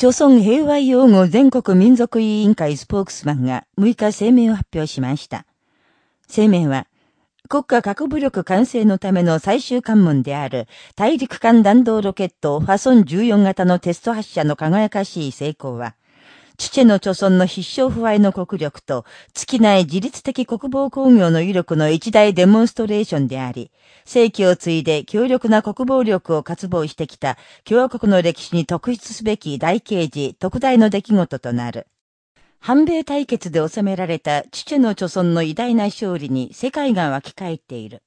朝鮮平和擁護全国民族委員会スポークスマンが6日声明を発表しました。声明は、国家核武力完成のための最終関門である大陸間弾道ロケットファソン14型のテスト発射の輝かしい成功は、父の貯村の必勝不敗の国力と、尽きない自律的国防工業の威力の一大デモンストレーションであり、世紀を継いで強力な国防力を渇望してきた共和国の歴史に特筆すべき大刑事、特大の出来事となる。反米対決で収められた父の貯村の偉大な勝利に世界が沸き返っている。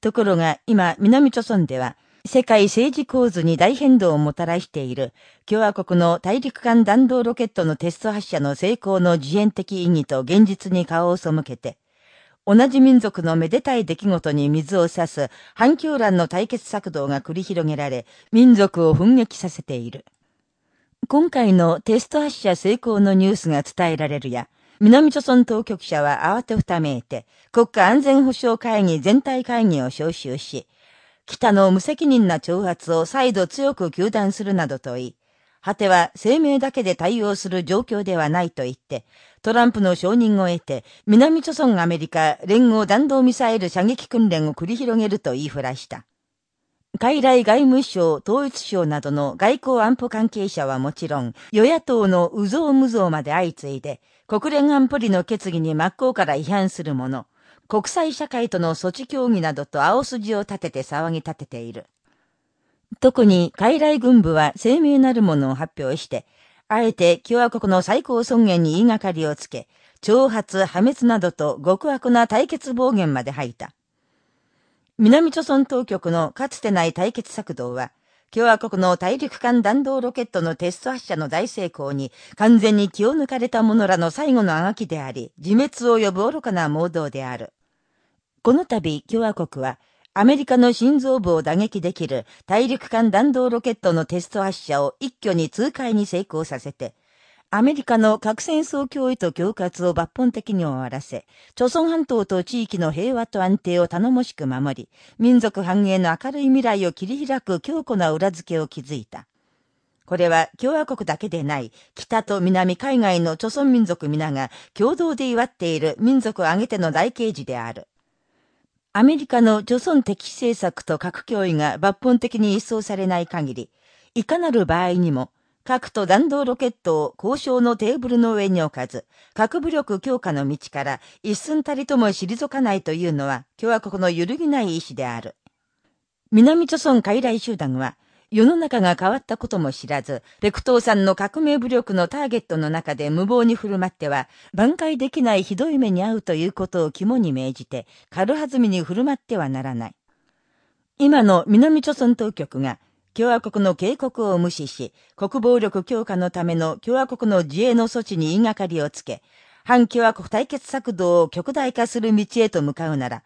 ところが今、南朝村では、世界政治構図に大変動をもたらしている、共和国の大陸間弾道ロケットのテスト発射の成功の自演的意義と現実に顔を背けて、同じ民族のめでたい出来事に水を差す反響乱の対決策動が繰り広げられ、民族を奮撃させている。今回のテスト発射成功のニュースが伝えられるや、南朝村当局者は慌てふためいて、国家安全保障会議全体会議を招集し、北の無責任な挑発を再度強く求断するなどと言い、果ては声明だけで対応する状況ではないと言って、トランプの承認を得て、南朝村アメリカ連合弾道ミサイル射撃訓練を繰り広げると言いふらした。海来外務省、統一省などの外交安保関係者はもちろん、与野党のうぞうむぞうまで相次いで、国連安保理の決議に真っ向から違反するもの、国際社会との措置協議などと青筋を立てて騒ぎ立てている。特に海来軍部は声明なるものを発表して、あえて共和国の最高尊厳に言いがかりをつけ、挑発、破滅などと極悪な対決暴言まで吐いた。南朝村当局のかつてない対決策動は、共和国の大陸間弾道ロケットのテスト発射の大成功に完全に気を抜かれた者らの最後のあがきであり、自滅を呼ぶ愚かな盲導である。この度、共和国は、アメリカの心臓部を打撃できる大陸間弾道ロケットのテスト発射を一挙に通過に成功させて、アメリカの核戦争脅威と恐喝を抜本的に終わらせ、朝鮮半島と地域の平和と安定を頼もしく守り、民族繁栄の明るい未来を切り開く強固な裏付けを築いた。これは共和国だけでない、北と南海外の朝鮮民族皆が共同で祝っている民族を挙げての大刑事である。アメリカの貯村的政策と核脅威が抜本的に一掃されない限り、いかなる場合にも、核と弾道ロケットを交渉のテーブルの上に置かず、核武力強化の道から一寸たりとも退かないというのは共和国の揺るぎない意志である。南朝村傀儡集団は、世の中が変わったことも知らず、北東山の革命武力のターゲットの中で無謀に振る舞っては、挽回できないひどい目に遭うということを肝に銘じて、軽はずみに振る舞ってはならない。今の南朝鮮当局が、共和国の警告を無視し、国防力強化のための共和国の自衛の措置に言いがかりをつけ、反共和国対決策動を極大化する道へと向かうなら、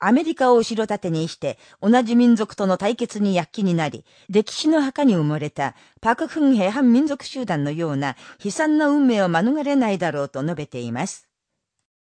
アメリカを後ろ盾にして、同じ民族との対決に躍起になり、歴史の墓に埋もれた、パクフンヘ反民族集団のような悲惨な運命を免れないだろうと述べています。